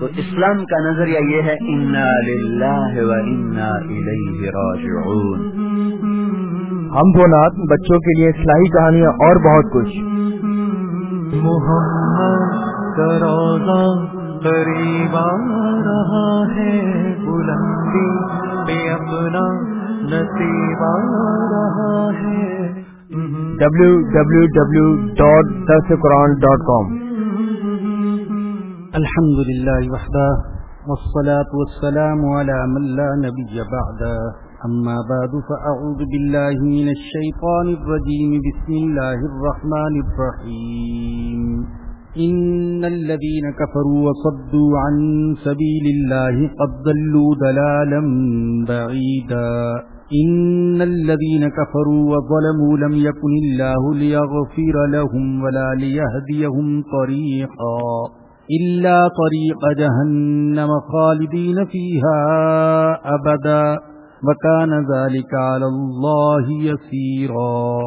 تو اسلام کا نظریہ یہ ہے انا للہ و انا الیہ راجعون ہم دو نات بچوں کے لیے اصلاحی کہانیاں اور بہت کچھ۔ محمد کا روزہ قریب آ رہا ہے بلندی پہ اپنا نصیب آ رہا ہے۔ ڈبلو الحمد لله وحده، والصلاة والسلام على من لا نبي بعده. أما بعد، فأعوذ بالله من الشيطان الرجيم. بسم الله الرحمن الرحيم. إن الذين كفروا وصدوا عن سبيل الله قد ضلوا دلالا بعيدا. إن الذين كفروا وظلموا لم يكن الله ليغفر لهم ولا ليهديهم طريقا. إلا طريق جهنم خالدين فيها أبدا وكان ذلك على الله يسيرا.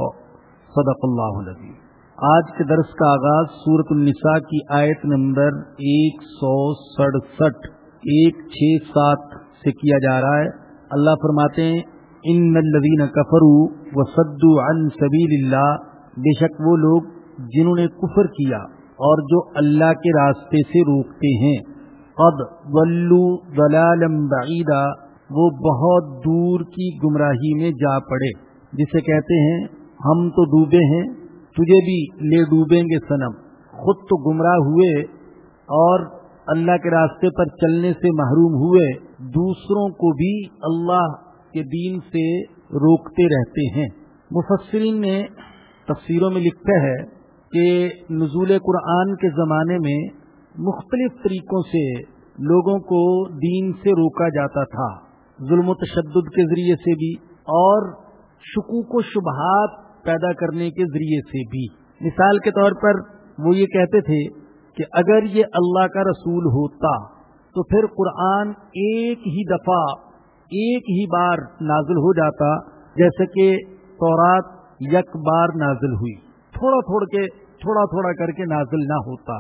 صدق الله العظيم. آج کے درس کا آغاز سورت النساء کی آیت نمبر ایک سو سڑسٹھ، ایک چھ سات سے کیا جا رہا ہے۔ اللہ فرماتے ہیں ان الذین کفروا وصدوا عن سبیل اللہ بے شک وہ لوگ جنہوں نے کفر کیا اور جو اللہ کے راستے سے روکتے ہیں۔ قد ولو ضلالم بعیدا وہ بہت دور کی گمراہی میں جا پڑے۔ جسے کہتے ہیں، ہم تو ڈوبے ہیں، تجھے بھی لے ڈوبیں گے سنم خود تو گمراہ ہوئے اور اللہ کے راستے پر چلنے سے محروم ہوئے۔ دوسروں کو بھی اللہ کے دین سے روکتے رہتے ہیں۔ مفسرین نے تفسیروں میں لکھا ہے کہ نزول قرآن کے زمانے میں مختلف طریقوں سے لوگوں کو دین سے روکا جاتا تھا۔ ظلم و تشدد کے ذریعے سے بھی اور شکوک و شبہات پیدا کرنے کے ذریعے سے بھی۔ مثال کے طور پر وہ یہ کہتے تھے کہ اگر یہ اللہ کا رسول ہوتا تو پھر قرآن ایک ہی دفعہ ایک ہی بار نازل ہو جاتا، جیسے کہ تورات یک بار نازل ہوئی۔ تھوڑا تھوڑ کے تھوڑا تھوڑا کر کے نازل نہ ہوتا۔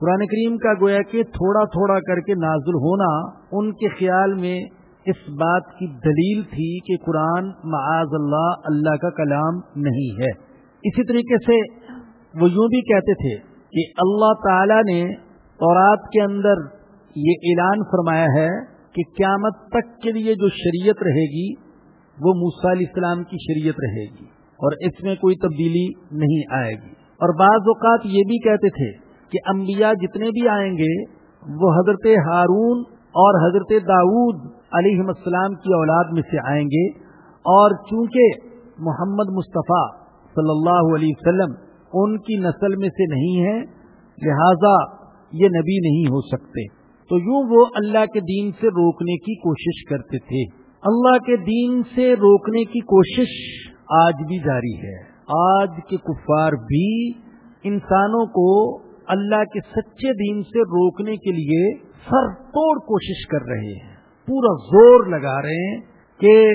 قرآن کریم کا گویا کہ تھوڑا تھوڑا کر کے نازل ہونا ان کے خیال میں اس بات کی دلیل تھی کہ قرآن معاذ اللہ اللہ کا کلام نہیں ہے۔ اسی طریقے سے وہ یوں بھی کہتے تھے کہ اللہ تعالی نے تورات کے اندر یہ اعلان فرمایا ہے کہ قیامت تک کے لیے جو شریعت رہے گی، وہ موسیٰ علیہ السلام کی شریعت رہے گی اور اس میں کوئی تبدیلی نہیں آئے گی۔ اور بعض اوقات یہ بھی کہتے تھے کہ انبیاء جتنے بھی آئیں گے، وہ حضرت ہارون اور حضرت داود علیہ السلام کی اولاد میں سے آئیں گے۔ اور چونکہ محمد مصطفیٰ صلی اللہ علیہ وسلم ان کی نسل میں سے نہیں ہے لہذا یہ نبی نہیں ہو سکتے۔ تو یوں وہ اللہ کے دین سے روکنے کی کوشش کرتے تھے۔ اللہ کے دین سے روکنے کی کوشش آج بھی جاری ہے۔ آج کے کفار بھی انسانوں کو اللہ کے سچے دین سے روکنے کے لیے سر توڑ کوشش کر رہے ہیں۔ پورا زور لگا رہے ہیں کہ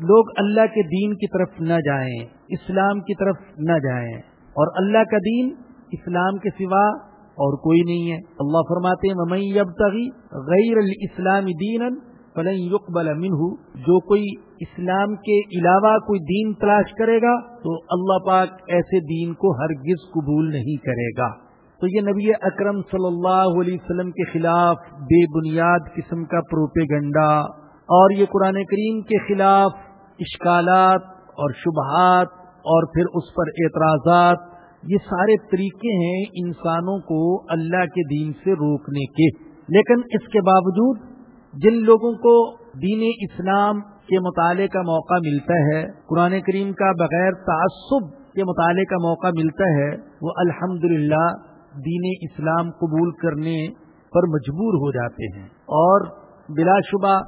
لوگ اللہ کے دین کی طرف نہ جائیں، اسلام کی طرف نہ جائیں۔ اور اللہ کا دین اسلام کے سوا اور کوئی نہیں ہے۔ اللہ فرماتے ہیں اب تغی غیر الاسلام دین فلن يقبل منه جو کوئی اسلام کے علاوہ کوئی دین تلاش کرے گا تو اللہ پاک ایسے دین کو ہرگز قبول نہیں کرے گا۔ تو یہ نبی اکرم صلی اللہ علیہ وسلم کے خلاف بے بنیاد قسم کا پروپے گنڈا اور یہ قرآن کریم کے خلاف اشکالات اور شبہات اور پھر اس پر اعتراضات، یہ سارے طریقے ہیں انسانوں کو اللہ کے دین سے روکنے کے۔ لیکن اس کے باوجود جن لوگوں کو دین اسلام کے مطالعے کا موقع ملتا ہے، قرآن کریم کا بغیر تعصب کے مطالعے کا موقع ملتا ہے، وہ الحمد دین اسلام قبول کرنے پر مجبور ہو جاتے ہیں۔ اور بلا شبہ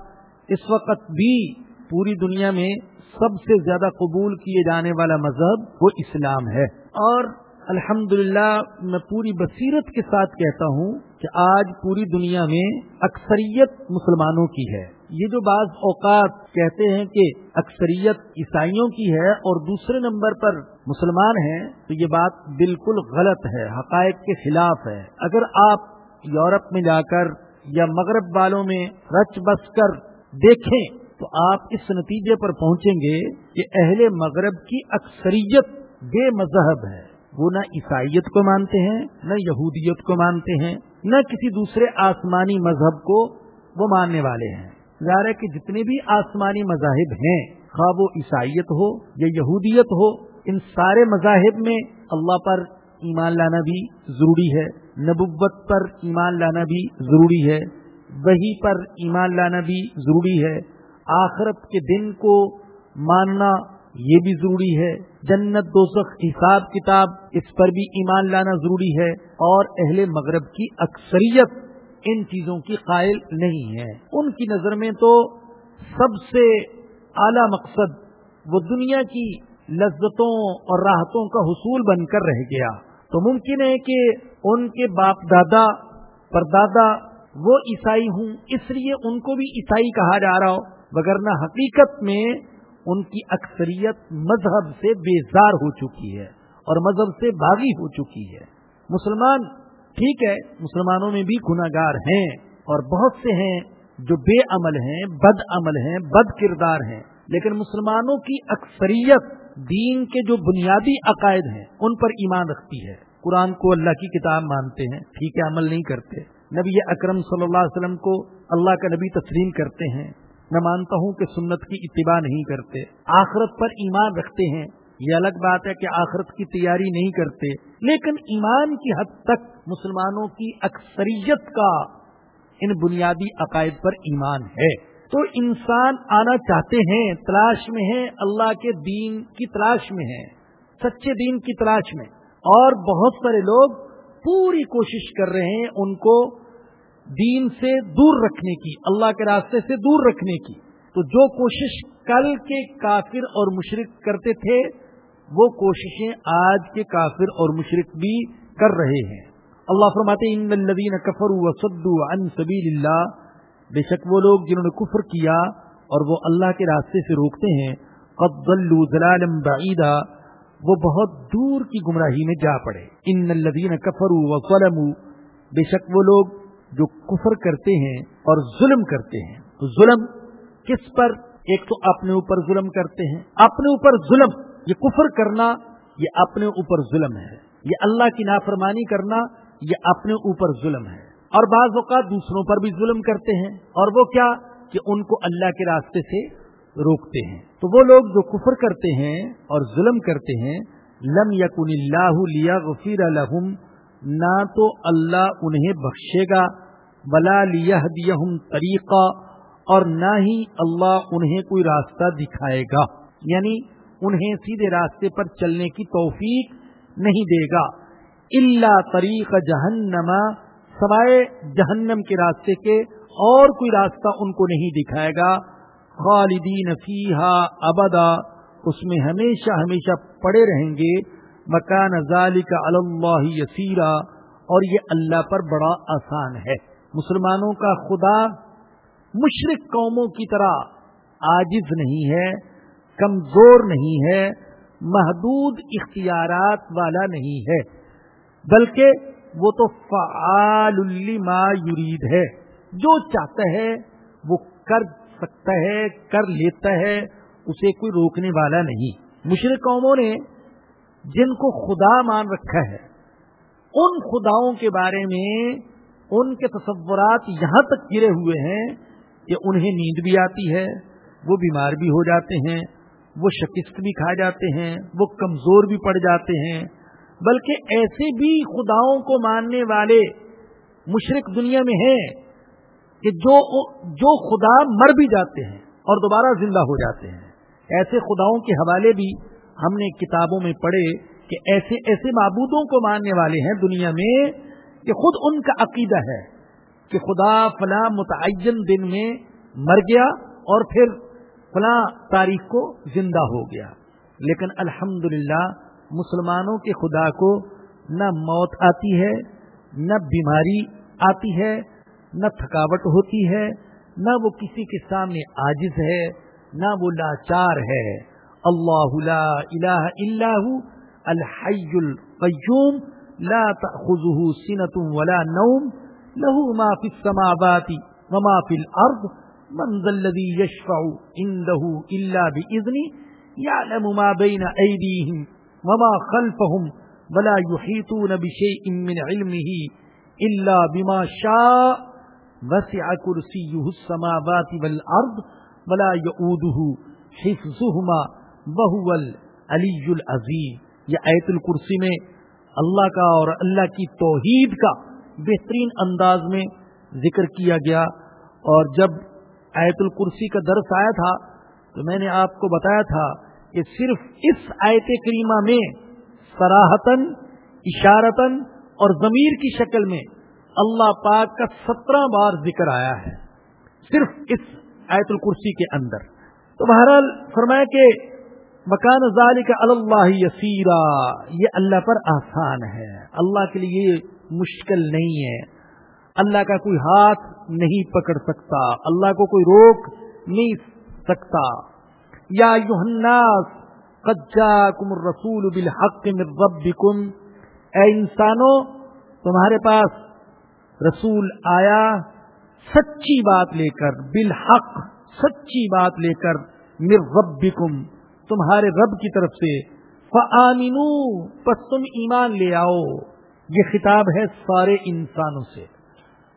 اس وقت بھی پوری دنیا میں سب سے زیادہ قبول کیے جانے والا مذہب وہ اسلام ہے۔ اور الحمد میں پوری بصیرت کے ساتھ کہتا ہوں کہ آج پوری دنیا میں اکثریت مسلمانوں کی ہے۔ یہ جو بعض اوقات کہتے ہیں کہ اکثریت عیسائیوں کی ہے اور دوسرے نمبر پر مسلمان ہیں، تو یہ بات بالکل غلط ہے، حقائق کے خلاف ہے۔ اگر آپ یورپ میں جا کر یا مغرب والوں میں رچ بس کر دیکھیں، تو آپ اس نتیجے پر پہنچیں گے کہ اہل مغرب کی اکثریت بے مذہب ہے۔ وہ نہ عیسائیت کو مانتے ہیں، نہ یہودیت کو مانتے ہیں۔ نہ کسی دوسرے آسمانی مذہب کو وہ ماننے والے ہیں۔ ظاہر ہے کہ جتنے بھی آسمانی مذاہب ہیں، خواب و عیسائیت ہو یا یہودیت ہو، ان سارے مذاہب میں اللہ پر ایمان لانا بھی ضروری ہے، نبوت پر ایمان لانا بھی ضروری ہے وہی پر ایمان لانا بھی ضروری ہے۔ آخرت کے دن کو ماننا یہ بھی ضروری ہے۔ جنت دوزخ حساب کتاب، اس پر بھی ایمان لانا ضروری ہے۔ اور اہل مغرب کی اکثریت ان چیزوں کی قائل نہیں ہے۔ ان کی نظر میں تو سب سے اعلی مقصد وہ دنیا کی لذتوں اور راحتوں کا حصول بن کر رہ گیا۔ تو ممکن ہے کہ ان کے باپ دادا، پردادا وہ عیسائی ہوں، اس لیے ان کو بھی عیسائی کہا جا رہا ہو۔ وگرنہ حقیقت میں ان کی اکثریت مذہب سے بیزار ہو چکی ہے اور مذہب سے باغی ہو چکی ہے۔ مسلمان ٹھیک ہے، مسلمانوں میں بھی گناگار ہیں اور بہت سے ہیں جو بے عمل ہیں، بد عمل ہیں، بد کردار ہیں۔ لیکن مسلمانوں کی اکثریت دین کے جو بنیادی عقائد ہیں، ان پر ایمان رکھتی ہے۔ قرآن کو اللہ کی کتاب مانتے ہیں، ٹھیک ہے، عمل نہیں کرتے۔ نبی اکرم صلی اللہ علیہ وسلم کو اللہ کا نبی تسلیم کرتے ہیں۔ میں مانتا ہوں کہ سنت کی اتباع نہیں کرتے۔ آخرت پر ایمان رکھتے ہیں۔ یہ الگ بات ہے کہ آخرت کی تیاری نہیں کرتے۔ لیکن ایمان کی حد تک مسلمانوں کی اکثریت کا ان بنیادی عقائد پر ایمان ہے۔ تو انسان آنا چاہتے ہیں، تلاش میں ہیں، اللہ کے دین کی تلاش میں ہیں، سچے دین کی تلاش میں۔ اور بہت سارے لوگ پوری کوشش کر رہے ہیں ان کو دین سے دور رکھنے کی، اللہ کے راستے سے دور رکھنے کی۔ تو جو کوشش کل کے کافر اور مشرق کرتے تھے، وہ کوششیں آج کے کافر اور مشرق بھی کر رہے ہیں۔ اللہ فرماتے ان الذین کفروا وصدوا عن سبیل اللہ بے شک وہ لوگ جنہوں نے کفر کیا اور وہ اللہ کے راستے سے روکتے ہیں، قد ضلوا ضلالا بعیدا۔ وہ بہت دور کی گمراہی میں جا پڑے۔ ان الذین کفروا وظلموا بے شک وہ لوگ جو کفر کرتے ہیں اور ظلم کرتے ہیں۔ تو ظلم کس پر؟ ایک تو اپنے اوپر ظلم کرتے ہیں۔ اپنے اوپر ظلم، یہ کفر کرنا، یہ اپنے اوپر ظلم ہے۔ یہ اللہ کی نافرمانی کرنا، یہ اپنے اوپر ظلم ہے۔ اور بعض اوقات دوسروں پر بھی ظلم کرتے ہیں۔ اور وہ کیا؟ کہ ان کو اللہ کے راستے سے روکتے ہیں۔ تو وہ لوگ جو کفر کرتے ہیں اور ظلم کرتے ہیں، لم یقن اللہ لیا غفیر الحم نہ تو اللہ انہیں بخشے گا بلا لیا طریقہ اور نہ ہی اللہ انہیں کوئی راستہ دکھائے گا۔ یعنی انہیں سیدھے راستے پر چلنے کی توفیق نہیں دے گا۔ اللہ طریق جہنم، سوائے جہنم کے راستے کے اور کوئی راستہ ان کو نہیں دکھائے گا۔ خالدین فیحا ابدا، اس میں ہمیشہ ہمیشہ پڑے رہیں گے۔ مکان ذالک اللہ یسیرا اور یہ اللہ پر بڑا آسان ہے۔ مسلمانوں کا خدا مشرق قوموں کی طرح عاجز نہیں ہے، کمزور نہیں ہے، محدود اختیارات والا نہیں ہے، بلکہ وہ تو فعال ما یرید ہے۔ جو چاہتا ہے وہ کر سکتا ہے، کر لیتا ہے، اسے کوئی روکنے والا نہیں۔ مشرق قوموں نے جن کو خدا مان رکھا ہے، ان خداؤں کے بارے میں ان کے تصورات یہاں تک گرے ہوئے ہیں کہ انہیں نیند بھی آتی ہے، وہ بیمار بھی ہو جاتے ہیں، وہ شکست بھی کھا جاتے ہیں، وہ کمزور بھی پڑ جاتے ہیں۔ بلکہ ایسے بھی خداؤں کو ماننے والے مشرق دنیا میں ہیں کہ جو جو خدا مر بھی جاتے ہیں اور دوبارہ زندہ ہو جاتے ہیں۔ ایسے خداؤں کے حوالے بھی ہم نے کتابوں میں پڑھے کہ ایسے ایسے معبودوں کو ماننے والے ہیں دنیا میں کہ خود ان کا عقیدہ ہے کہ خدا فلاں متعین دن میں مر گیا اور پھر فلاں تاریخ کو زندہ ہو گیا۔ لیکن الحمد مسلمانوں کے خدا کو نہ موت آتی ہے، نہ بیماری آتی ہے، نہ تھکاوٹ ہوتی ہے، نہ وہ کسی کے سامنے عاجز ہے، نہ وہ لاچار ہے۔ اللہ لا الہ الا ہو، الحی القیوم، لا تأخذه سنة ولا نوم له ما في السماوات وما في الأرض من ذا الذي يشفع عنده إلا بإذنه يعلم ما بين أيديهم وما خلفهم ولا يحيطون بشيء من علمه إلا بما شاء، وسع كرسيه السماوات والأرض ولا يؤوده حفظهما وهو العلي العظيم یہ آیت الکرسی میں اللہ کا اور اللہ کی توحید کا بہترین انداز میں ذکر کیا گیا۔ اور جب آیت الکرسی کا درس آیا تھا، تو میں نے آپ کو بتایا تھا کہ صرف اس آیت کریمہ میں سراہتن اشارتن اور ضمیر کی شکل میں اللہ پاک کا سترہ بار ذکر آیا ہے، صرف اس آیت الکرسی کے اندر۔ تو بہرحال فرمایا کہ مکان ذالک اللہ یسیرا یہ اللہ پر آسان ہے۔ اللہ کے لیے مشکل نہیں ہے۔ اللہ کا کوئی ہاتھ نہیں پکڑ سکتا۔ اللہ کو کوئی روک نہیں سکتا۔ یا یوحناس قجا کم رسول بالحق من ربکم اے انسانوں، تمہارے پاس رسول آیا، سچی بات لے کر، بالحق سچی بات لے کر مر ربکم تمہارے رب کی طرف سے۔ فآمنو پس تم ایمان لے آؤ۔ یہ خطاب ہے سارے انسانوں سے۔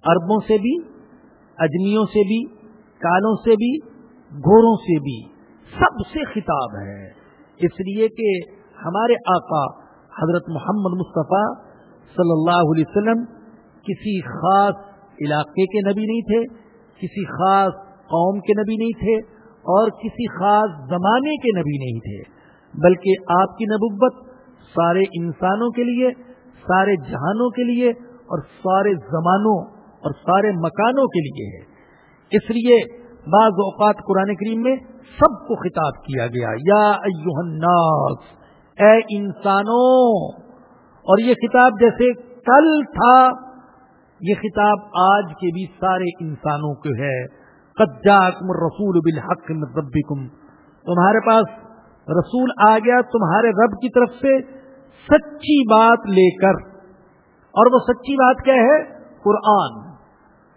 اربوں سے بھی، اجمیوں سے بھی کالوں سے بھی، گھوڑوں سے بھی۔ سب سے خطاب ہے۔ اس لیے کہ ہمارے آقا حضرت محمد مصطفیٰ صلی اللہ علیہ وسلم کسی خاص علاقے کے نبی نہیں تھے، کسی خاص قوم کے نبی نہیں تھے۔ اور کسی خاص زمانے کے نبی نہیں تھے، بلکہ آپ کی نبوت سارے انسانوں کے لیے، سارے جہانوں کے لیے اور سارے زمانوں اور سارے مکانوں کے لیے ہے۔ اس لیے بعض اوقات قرآن کریم میں سب کو خطاب کیا گیا، یا الناس، اے انسانوں، اور یہ خطاب جیسے کل تھا، یہ خطاب آج کے بھی سارے انسانوں کو ہے۔ رسول بالحق من ربکم۔ تمہارے پاس رسول آ گیا تمہارے رب کی طرف سے سچی بات لے کر۔ اور وہ سچی بات کیا ہے؟ قرآن۔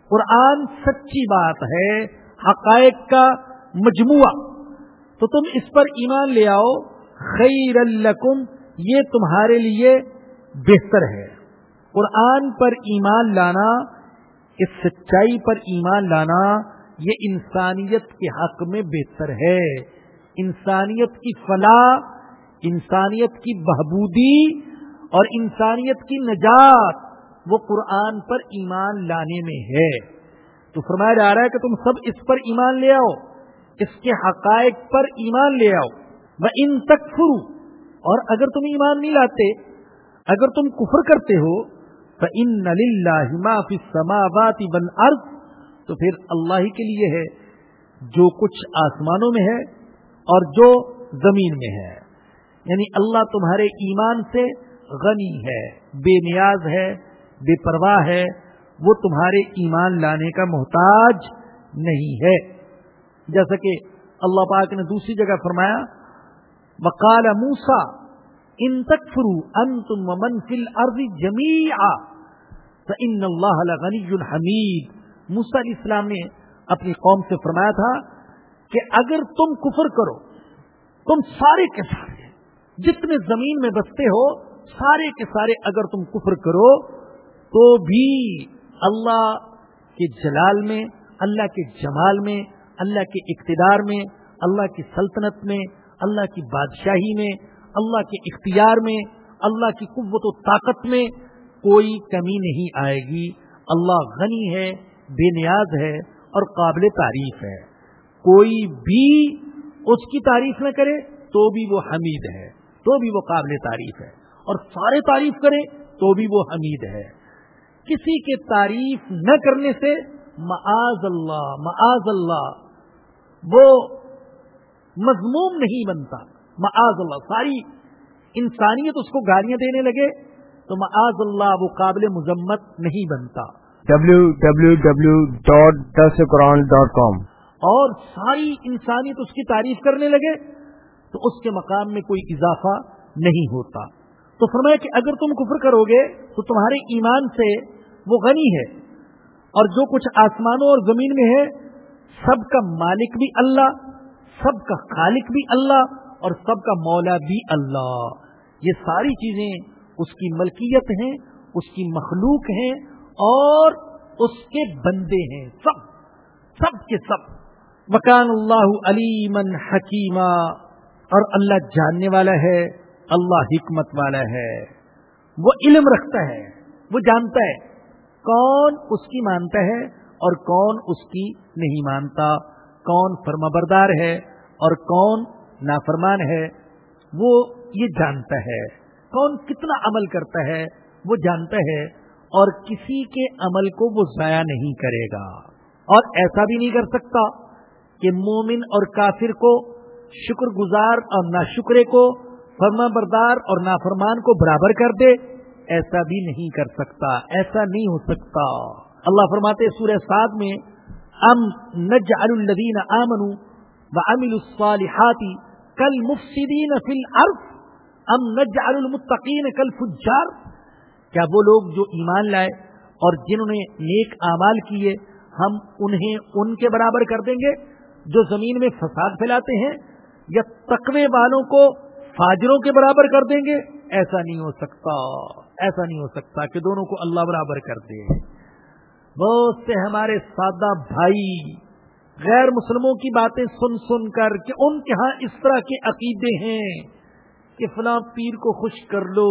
قرآن سچی بات ہے، حقائق کا مجموعہ۔ تو تم اس پر ایمان لے آؤ، خیر الکم یہ تمہارے لیے بہتر ہے۔ قرآن پر ایمان لانا، اس سچائی پر ایمان لانا یہ انسانیت کے حق میں بہتر ہے۔ انسانیت کی فلاح، انسانیت کی بہبودی اور انسانیت کی نجات وہ قرآن پر ایمان لانے میں ہے۔ تو فرمایا جا رہا ہے کہ تم سب اس پر ایمان لے آؤ، اس کے حقائق پر ایمان لے آؤ۔ میں ان تک فرو۔ اور اگر تم ایمان نہیں لاتے، اگر تم کفر کرتے ہو تو ان معافی سماواتی بن ارض تو پھر اللہ ہی کے لیے ہے، جو کچھ آسمانوں میں ہے اور جو زمین میں ہے۔ یعنی اللہ تمہارے ایمان سے غنی ہے، بے نیاز ہے، بے پرواہ ہے، وہ تمہارے ایمان لانے کا محتاج نہیں ہے۔ جیسا کہ اللہ پاک نے دوسری جگہ فرمایا، وقال موسا ان تک فرو ان تم منفل ارض جمی ان اللہ غنی الحمید موسا علیہ السلام نے اپنی قوم سے فرمایا تھا کہ اگر تم کفر کرو، تم سارے کے سارے، جتنے زمین میں بستے ہو، سارے کے سارے اگر تم کفر کرو، تو بھی اللہ کے جلال میں، اللہ کے جمال میں، اللہ کے اقتدار میں، اللہ کی سلطنت میں، اللہ کی بادشاہی میں، اللہ کے اختیار میں، اللہ کی قوت و طاقت میں کوئی کمی نہیں آئے گی۔ اللہ غنی ہے بے نیاز ہے اور قابل تعریف ہے۔ کوئی بھی اس کی تعریف نہ کرے تو بھی وہ حمید ہے، تو بھی وہ قابل تعریف ہے۔ اور سارے تعریف کریں تو بھی وہ حمید ہے۔ کسی کے تعریف نہ کرنے سے معاذ اللہ معاذ اللہ، وہ مضموم نہیں بنتا۔ معاذ اللہ، ساری انسانیت اس کو گالیاں دینے لگے تو معاذ اللہ وہ قابل مذمت نہیں بنتا۔ www.dasquran.com اور ساری انسانیت اس کی تعریف کرنے لگے تو اس کے مقام میں کوئی اضافہ نہیں ہوتا۔ تو فرمایا کہ اگر تم کفر کرو گے تو تمہارے ایمان سے وہ غنی ہے اور جو کچھ آسمانوں اور زمین میں ہے، سب کا مالک بھی اللہ، سب کا خالق بھی اللہ اور سب کا مولا بھی اللہ۔ یہ ساری چیزیں اس کی ملکیت ہیں، اس کی مخلوق ہیں اور اس کے بندے ہیں سب سب کے سب۔ مکان اللہ علیمن حکیمہ اور اللہ جاننے والا ہے، اللہ حکمت والا ہے۔ وہ علم رکھتا ہے، وہ جانتا ہے۔ کون اس کی مانتا ہے اور کون اس کی نہیں مانتا؟ کون فرما بردار ہے اور کون نافرمان ہے؟ وہ یہ جانتا ہے۔ کون کتنا عمل کرتا ہے؟ وہ جانتا ہے۔ اور کسی کے عمل کو وہ ضائع نہیں کرے گا۔ اور ایسا بھی نہیں کر سکتا کہ مومن اور کافر کو شکر گزار اور ناشکرے کو فرما بردار اور نافرمان کو برابر کر دے، ایسا بھی نہیں کر سکتا، ایسا نہیں ہو سکتا۔ اللہ فرماتے سورہ سعد میں، ام نج الدین امن و امل الصالحاتی کل مفسدین فی الارض، ام نج المتقین کل فجار کیا وہ لوگ جو ایمان لائے اور جنہوں نے نیک اعمال کیے، ہم انہیں ان کے برابر کر دیں گے جو زمین میں فساد پھیلاتے ہیں یا تقوی والوں کو فاجروں کے برابر کر دیں گے؟ ایسا نہیں ہو سکتا، ایسا نہیں ہو سکتا کہ دونوں کو اللہ برابر کر دے۔ بہت سے ہمارے سادہ بھائی، غیر مسلموں کی باتیں سن سن کر کہ ان کے ہاں اس طرح کے عقیدے ہیں کہ فلاں پیر کو خوش کر لو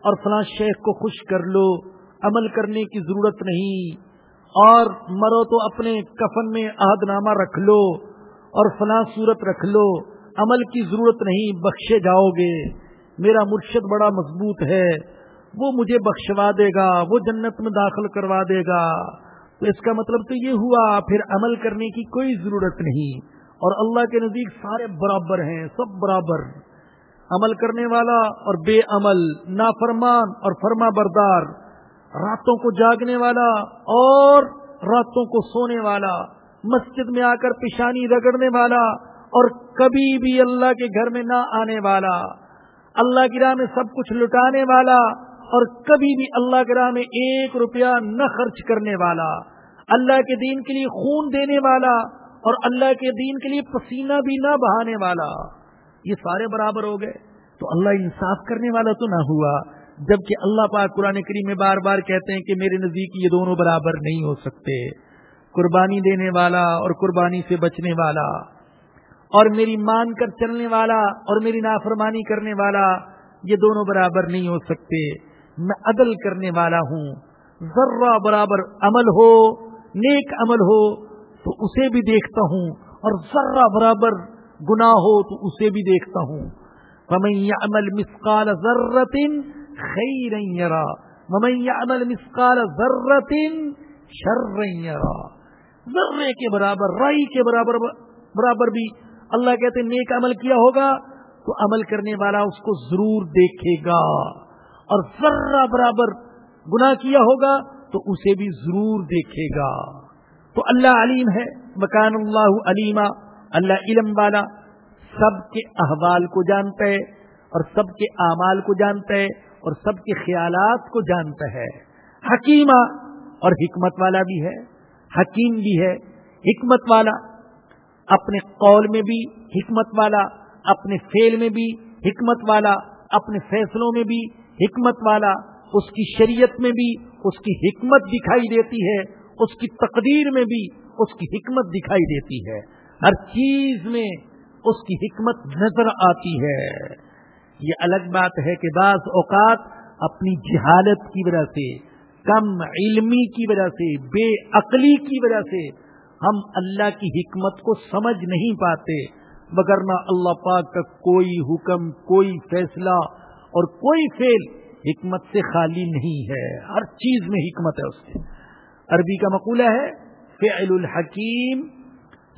اور فلاں شیخ کو خوش کر لو، عمل کرنے کی ضرورت نہیں۔ اور مرو تو اپنے کفن میں عہد نامہ رکھ لو اور فلاں صورت رکھ لو، عمل کی ضرورت نہیں، بخشے جاؤ گے۔ میرا مرشد بڑا مضبوط ہے، وہ مجھے بخشوا دے گا، وہ جنت میں داخل کروا دے گا۔ تو اس کا مطلب تو یہ ہوا، پھر عمل کرنے کی کوئی ضرورت نہیں۔ اور اللہ کے نزدیک سارے برابر ہیں، سب برابر۔ عمل کرنے والا اور بے عمل، نافرمان اور فرما بردار راتوں کو جاگنے والا اور راتوں کو سونے والا، مسجد میں آ کر پیشانی رگڑنے والا اور کبھی بھی اللہ کے گھر میں نہ آنے والا، اللہ کی راہ میں سب کچھ لٹانے والا اور کبھی بھی اللہ کی راہ میں ایک روپیہ نہ خرچ کرنے والا، اللہ کے دین کے لیے خون دینے والا اور اللہ کے دین کے لیے پسینہ بھی نہ بہانے والا۔ یہ سارے برابر ہو گئے۔ تو اللہ انصاف کرنے والا تو نہ ہوا، جبکہ اللہ پاک قرآن کریم میں بار بار کہتے ہیں کہ میرے نزدیک یہ دونوں برابر نہیں ہو سکتے۔ قربانی دینے والا اور قربانی سے بچنے والا، اور میری مان کر چلنے والا اور میری نافرمانی کرنے والا، یہ دونوں برابر نہیں ہو سکتے۔ میں عدل کرنے والا ہوں۔ ذرہ برابر عمل ہو، نیک عمل ہو، تو اسے بھی دیکھتا ہوں۔ اور ذرہ برابر گناہ ہو تو اسے بھی دیکھتا ہوں۔ يعمل مسقال ذرة خيرا يرى۔ ومن يعمل مسقال ذرة شرا ذرے کے برابر، رائی کے برابر برابر بھی اللہ کہتے نیک عمل کیا ہوگا تو عمل کرنے والا اس کو ضرور دیکھے گا۔ اور ذرہ برابر گناہ کیا ہوگا تو اسے بھی ضرور دیکھے گا۔ تو اللہ علیم ہے، مکان اللہ علیمہ۔ اللہ علم والا سب کے احوال کو جانتا ہے اور سب کے اعمال کو جانتا ہے اور سب کے خیالات کو جانتا ہے۔ حکیمہ اور حکمت والا بھی ہے، حکیم بھی ہے، حکمت والا اپنے قول میں بھی حکمت والا، اپنے فیل میں بھی حکمت والا، اپنے فیصلوں میں بھی حکمت والا، اس کی شریعت میں بھی اس کی حکمت دکھائی دیتی ہے، اس کی تقدیر میں بھی اس کی حکمت دکھائی دیتی ہے۔ ہر چیز میں اس کی حکمت نظر آتی ہے۔ یہ الگ بات ہے کہ بعض اوقات اپنی جہالت کی وجہ سے، کم علمی کی وجہ سے، بے عقلی کی وجہ سے ہم اللہ کی حکمت کو سمجھ نہیں پاتے، مگر نہ اللہ پاک کا کوئی حکم، کوئی فیصلہ اور کوئی فیل حکمت سے خالی نہیں ہے۔ ہر چیز میں حکمت ہے اس کے عربی کا مقولہ ہے، فعل الحکیم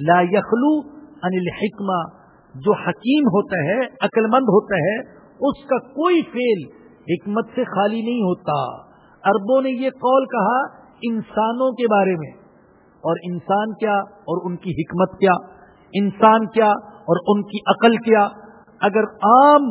لا یخلو ان الحکمہ، جو حکیم ہوتا ہے عقل مند ہوتا ہے، اس کا کوئی فیل حکمت سے خالی نہیں ہوتا۔ اربوں نے یہ قول کہا انسانوں کے بارے میں۔ اور انسان کیا؟ اور ان کی حکمت کیا؟ انسان کیا؟ اور ان کی عقل کیا؟ اگر عام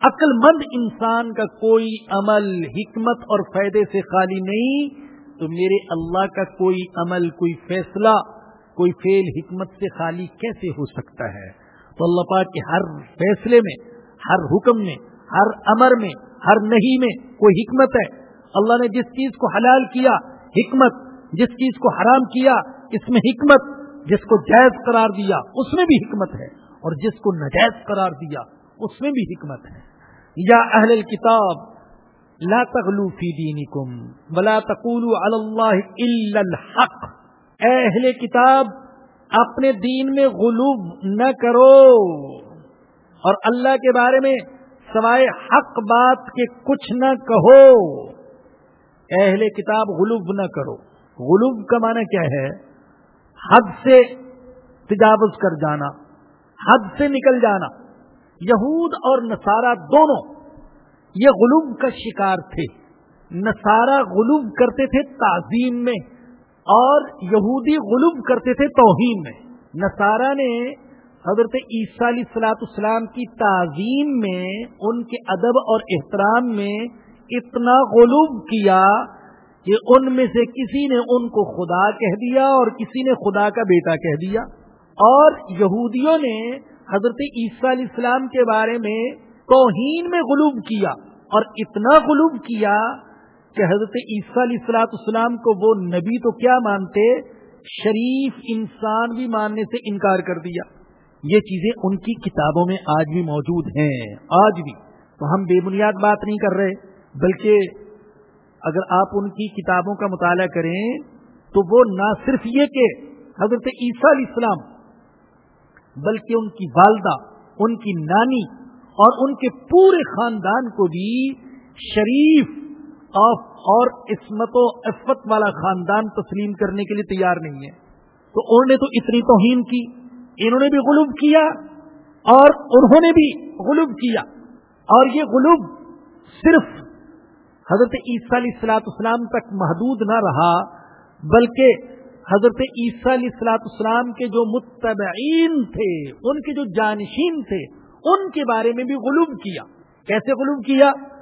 عقل مند انسان کا کوئی عمل حکمت اور فائدے سے خالی نہیں، تو میرے اللہ کا کوئی عمل، کوئی فیصلہ کوئی فیل حکمت سے خالی کیسے ہو سکتا ہے؟ تو اللہ پاک کے ہر فیصلے میں، ہر حکم میں، ہر امر میں، ہر نہیں میں کوئی حکمت ہے۔ اللہ نے جس چیز کو حلال کیا، حکمت، جس چیز کو حرام کیا، اس میں حکمت، جس کو جائز قرار دیا، اس میں بھی حکمت ہے۔ اور جس کو نجائز قرار دیا، اس میں بھی حکمت ہے۔ یا اہل الكتاب، لا تغلو فی دینکم، ولا تقولوا علی اللہ الا الحق۔ اے اہل کتاب اپنے دین میں غلوب نہ کرو۔ اور اللہ کے بارے میں سوائے حق بات کے کچھ نہ کہو۔ اہل کتاب غلوب نہ کرو۔ غلوب کا معنی کیا ہے؟ حد سے تجاوز کر جانا، حد سے نکل جانا۔ یہود اور نصارہ دونوں یہ غلوب کا شکار تھے۔ نصارہ غلوب کرتے تھے تعظیم میں۔ اور یہودی غلوب کرتے تھے توہین میں۔ نصارہ نے حضرت عیسیٰ علیہ السلاۃ اسلام کی تعظیم میں، ان کے ادب اور احترام میں اتنا غلوب کیا کہ ان میں سے کسی نے ان کو خدا کہہ دیا اور کسی نے خدا کا بیٹا کہہ دیا۔ اور یہودیوں نے حضرت عیسیٰ علیہ السلام کے بارے میں توہین میں غلوب کیا اور اتنا غلوب کیا کہ حضرت عیسیٰ علیہ السلاۃ اسلام کو وہ نبی تو کیا مانتے؟ شریف انسان بھی ماننے سے انکار کر دیا۔ یہ چیزیں ان کی کتابوں میں آج بھی موجود ہیں۔ آج بھی۔ تو ہم بے بنیاد بات نہیں کر رہے، بلکہ اگر آپ ان کی کتابوں کا مطالعہ کریں، تو وہ نہ صرف یہ کہ حضرت عیسیٰ علیہ السلام، بلکہ ان کی والدہ، ان کی نانی اور ان کے پورے خاندان کو بھی شریف اور عصمت و عفت والا خاندان تسلیم کرنے کے لیے تیار نہیں ہے۔ تو انہوں نے تو اتنی توہین کی، انہوں نے بھی غلوب کیا اور انہوں نے بھی غلوب کیا۔ اور یہ غلوب صرف حضرت عیسیٰ علیہ السلاط اسلام تک محدود نہ رہا، بلکہ حضرت عیسیٰ علیہ السلاط اسلام کے جو متبعین تھے، ان کے جو جانشین تھے، ان کے بارے میں بھی غلوب کیا۔ کیسے غلوب کیا؟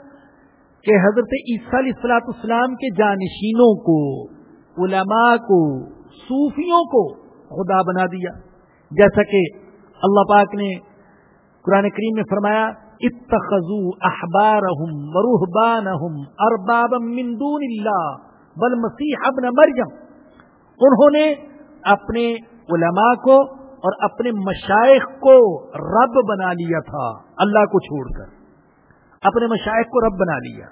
کہ حضرت عیسیٰ علیہ السلاط اسلام کے جانشینوں کو، علماء کو، صوفیوں کو خدا بنا دیا۔ جیسا کہ اللہ پاک نے قرآن کریم میں فرمایا اتخذو احبارہم ورہبانہم اربابا من دون اللہ، بل مسیح ابن مریم۔ انہوں نے اپنے علماء کو اور اپنے مشائق کو رب بنا لیا تھا، اللہ کو چھوڑ کر۔ اپنے مشائق کو رب بنا لیا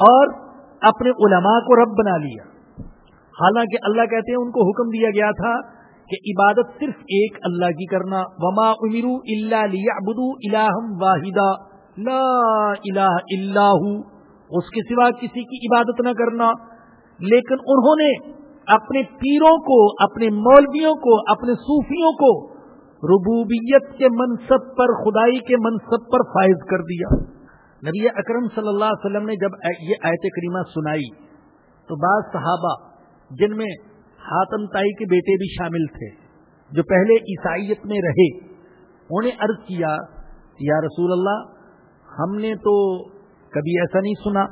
اور اپنے علماء کو رب بنا لیا حالانکہ اللہ کہتے ہیں ان کو حکم دیا گیا تھا کہ عبادت صرف ایک اللہ کی کرنا، وما امرو اللہ ابدو الہم واحدہ لا الہ اللہ اس کے سوا کسی کی عبادت نہ کرنا۔ لیکن انہوں نے اپنے پیروں کو، اپنے مولویوں کو، اپنے صوفیوں کو ربوبیت کے منصب پر، خدائی کے منصب پر فائز کر دیا۔ نبی اکرم صلی اللہ علیہ وسلم نے جب یہ آیت کریمہ سنائی، تو بعض صحابہ، جن میں حاتم تائی کے بیٹے بھی شامل تھے، جو پہلے عیسائیت میں رہے انہیں عرض کیا، یا رسول اللہ، ہم نے تو کبھی ایسا نہیں سنا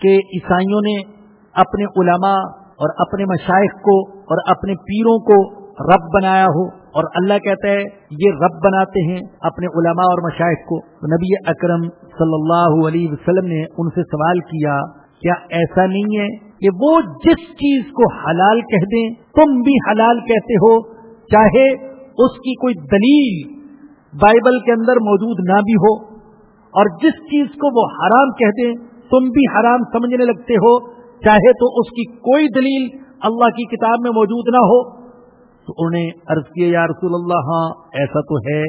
کہ عیسائیوں نے اپنے علماء اور اپنے مشائق کو اور اپنے پیروں کو رب بنایا ہو اور اللہ کہتا ہے، یہ رب بناتے ہیں اپنے علماء اور مشائق کو. نبی اکرم صلی اللہ علیہ وسلم نے ان سے سوال کیا کیا ایسا نہیں ہے کہ وہ جس چیز کو حلال کہہ دیں، تم بھی حلال کہتے ہو، چاہے اس کی کوئی دلیل بائبل کے اندر موجود نہ بھی ہو، اور جس چیز کو وہ حرام کہہ دیں، تم بھی حرام سمجھنے لگتے ہو، چاہے تو اس کی کوئی دلیل اللہ کی کتاب میں موجود نہ ہو۔ تو انہوں نے عرض کیا، یا رسول اللہ ہاں ایسا تو ہے،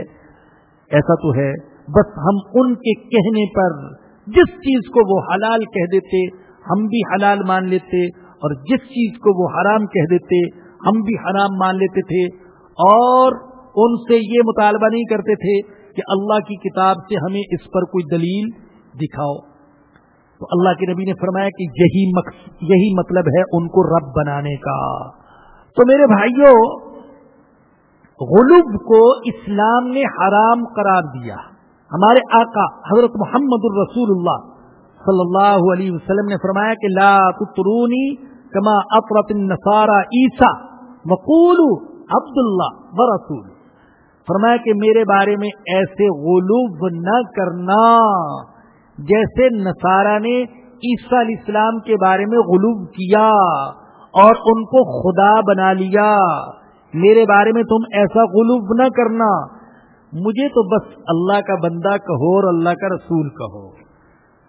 ایسا تو ہے۔ بس ہم ان کے کہنے پر جس چیز کو وہ حلال کہہ دیتے، ہم بھی حلال مان لیتے، اور جس چیز کو وہ حرام کہہ دیتے، ہم بھی حرام مان لیتے تھے۔ اور ان سے یہ مطالبہ نہیں کرتے تھے کہ اللہ کی کتاب سے ہمیں اس پر کوئی دلیل دکھاؤ۔ تو اللہ کے نبی نے فرمایا کہ یہی یہی مطلب ہے ان کو رب بنانے کا۔ تو میرے بھائیوں غلوب کو اسلام نے حرام قرار دیا۔ ہمارے آقا حضرت محمد الرسول اللہ صلی اللہ علیہ وسلم نے فرمایا کہ لا تطرونی کما اطرت النصارى عیسیٰ وقول عبد اللہ و رسول فرمایا کہ میرے بارے میں ایسے غلوب نہ کرنا جیسے نصارہ نے عیسیٰ علیہ السلام کے بارے میں غلوب کیا اور ان کو خدا بنا لیا۔ میرے بارے میں تم ایسا غلوب نہ کرنا۔ مجھے تو بس اللہ کا بندہ کہو اور اللہ کا رسول کہو۔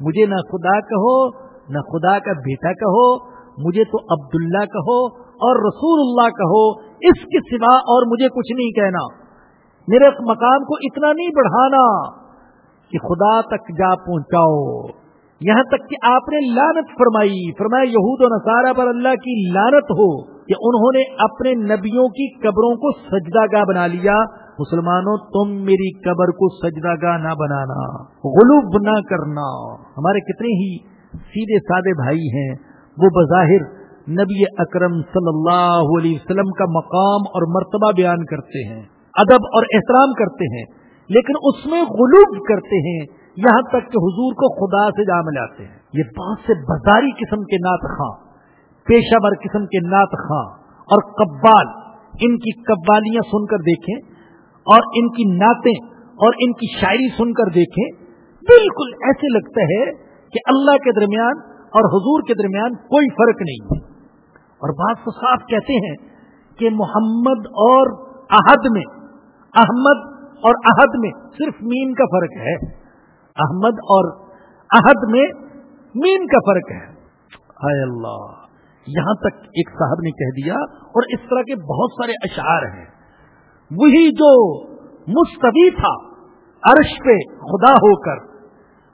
مجھے نہ خدا کہو، نہ خدا کا بیٹا کہو، مجھے تو عبداللہ کہو اور رسول اللہ کہو۔ اس کے سوا اور مجھے کچھ نہیں کہنا۔ میرے مقام کو اتنا نہیں بڑھانا کہ خدا تک جا پہنچاؤ۔ یہاں تک کہ آپ نے لانت فرمائی۔ فرمایا یہود و نصارہ پر اللہ کی لانت ہو کہ انہوں نے اپنے نبیوں کی قبروں کو سجدہ گاہ بنا لیا۔ مسلمانوں، تم میری قبر کو سجدہ گاہ نہ بنانا، غلوب نہ کرنا۔ ہمارے کتنے ہی سیدھے سادے بھائی ہیں، وہ بظاہر نبی اکرم صلی اللہ علیہ وسلم کا مقام اور مرتبہ بیان کرتے ہیں، ادب اور احترام کرتے ہیں، لیکن اس میں غلوب کرتے ہیں، یہاں تک کہ حضور کو خدا سے جا ملاتے ہیں۔ یہ بہت سے بازاری قسم کے نعت خاں، پیشہ ور قسم کے نعت خاں اور قبال، ان کی قبالیاں سن کر دیکھیں اور ان کی نعتیں اور ان کی شاعری سن کر دیکھیں، بالکل ایسے لگتا ہے کہ اللہ کے درمیان اور حضور کے درمیان کوئی فرق نہیں ہے۔ اور بات تو صاف کہتے ہیں کہ محمد اور احد میں، احمد اور احد میں صرف مین کا فرق ہے۔ احمد اور احد میں مین کا فرق ہے۔ اے اللہ، یہاں تک ایک صاحب نے کہہ دیا اور اس طرح کے بہت سارے اشعار ہیں۔ وہی جو مستوی تھا عرش پہ خدا ہو کر،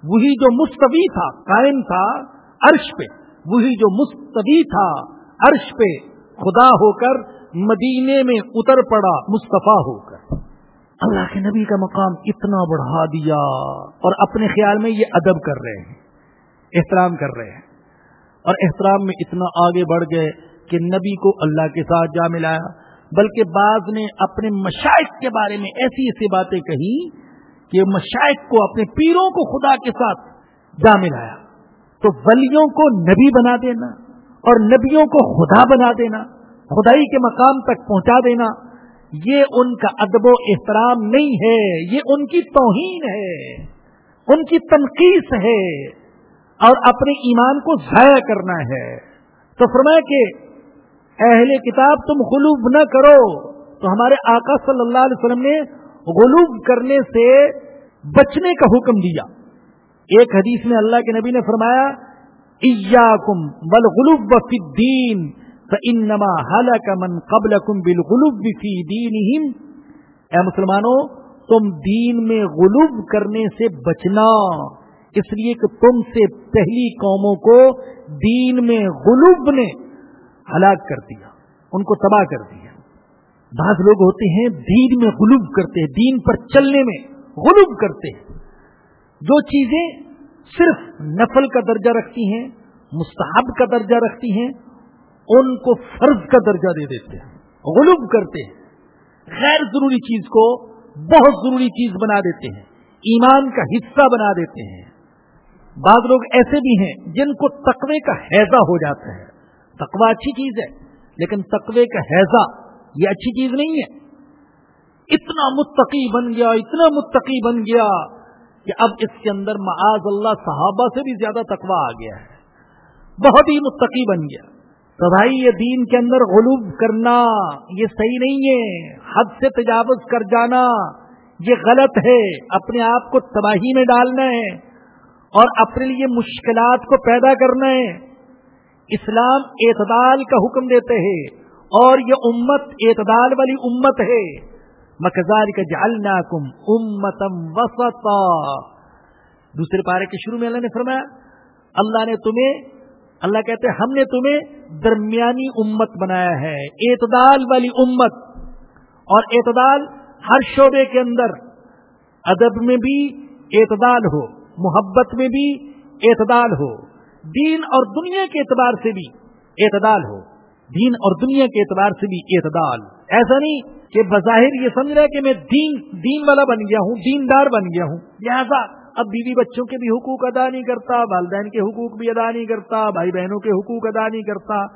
وہی جو مستوی تھا، قائم تھا عرش پہ، وہی جو مستوی تھا عرش پہ خدا ہو کر مدینے میں اتر پڑا مصطفیٰ ہو کر۔ اللہ کے نبی کا مقام اتنا بڑھا دیا اور اپنے خیال میں یہ ادب کر رہے ہیں، احترام کر رہے ہیں۔ اور احترام میں اتنا آگے بڑھ گئے کہ نبی کو اللہ کے ساتھ جا ملایا۔ بلکہ بعض نے اپنے مشائق کے بارے میں ایسی ایسی باتیں کہی کہ مشائق کو اپنے پیروں کو خدا کے ساتھ جا ملایا تو ولیوں کو نبی بنا دینا اور نبیوں کو خدا بنا دینا، خدائی کے مقام تک پہنچا دینا، یہ ان کا ادب و احترام نہیں ہے، یہ ان کی توہین ہے، ان کی تنقید ہے اور اپنے ایمان کو ضائع کرنا ہے۔ تو فرمایا کہ اہل کتاب تم غلوب نہ کرو۔ تو ہمارے آقا صلی اللہ علیہ وسلم نے غلوب کرنے سے بچنے کا حکم دیا۔ ایک حدیث میں اللہ کے نبی نے فرمایا، ایاکم والغلوب فی الدین، فانما هلك من قبلكم بالغلوب في دينهم اے مسلمانوں، تم دین میں غلوب کرنے سے بچنا۔ اس لیے کہ تم سے پہلی قوموں کو دین میں غلوب نے ہلاک کر دیا، ان کو تباہ کر دیا۔ بعض لوگ ہوتے ہیں، دین میں غلوب کرتے ہیں، دین پر چلنے میں غلوب کرتے ہیں۔ جو چیزیں صرف نفل کا درجہ رکھتی ہیں، مستحب کا درجہ رکھتی ہیں، ان کو فرض کا درجہ دے دیتے ہیں۔ غلوب کرتے ہیں۔ غیر ضروری چیز کو بہت ضروری چیز بنا دیتے ہیں۔ ایمان کا حصہ بنا دیتے ہیں۔ بعض لوگ ایسے بھی ہیں جن کو تقوی کا حیضہ ہو جاتا ہے۔ تقوی اچھی چیز ہے، لیکن تقوی کا حیضہ یہ اچھی چیز نہیں ہے۔ اتنا متقی بن گیا، اتنا متقی بن گیا کہ اب اس کے اندر معاذ اللہ صحابہ سے بھی زیادہ تقوی آ گیا ہے۔ بہت ہی متقی بن گیا۔ تو بھائی، یہ دین کے اندر غلوب کرنا یہ صحیح نہیں ہے۔ حد سے تجاوز کر جانا یہ غلط ہے۔ اپنے آپ کو تباہی میں ڈالنا ہے اور اپنے لیے مشکلات کو پیدا کرنا ہے۔ اسلام اعتدال کا حکم دیتے ہیں اور یہ امت اعتدال والی امت ہے۔ مکزار کا جالنا کم امتم وسطا۔ دوسرے پارے کے شروع میں اللہ نے فرمایا، اللہ نے تمہیں، اللہ کہتے ہیں، ہم نے تمہیں درمیانی امت بنایا ہے، اعتدال والی امت۔ اور اعتدال ہر شعبے کے اندر ادب میں بھی اعتدال ہو، محبت میں بھی اعتدال ہو۔ دین اور دنیا کے اعتبار سے بھی اعتدال ہو۔ دین اور دنیا کے اعتبار سے بھی اعتدال۔ ایسا نہیں کہ بظاہر یہ سمجھ رہا ہے کہ میں دین دین والا بن گیا ہوں، دیندار بن گیا ہوں۔ لہذا اب بیوی بچوں کے بھی حقوق ادا نہیں کرتا، والدین کے حقوق بھی ادا نہیں کرتا، بھائی بہنوں کے حقوق ادا نہیں کرتا۔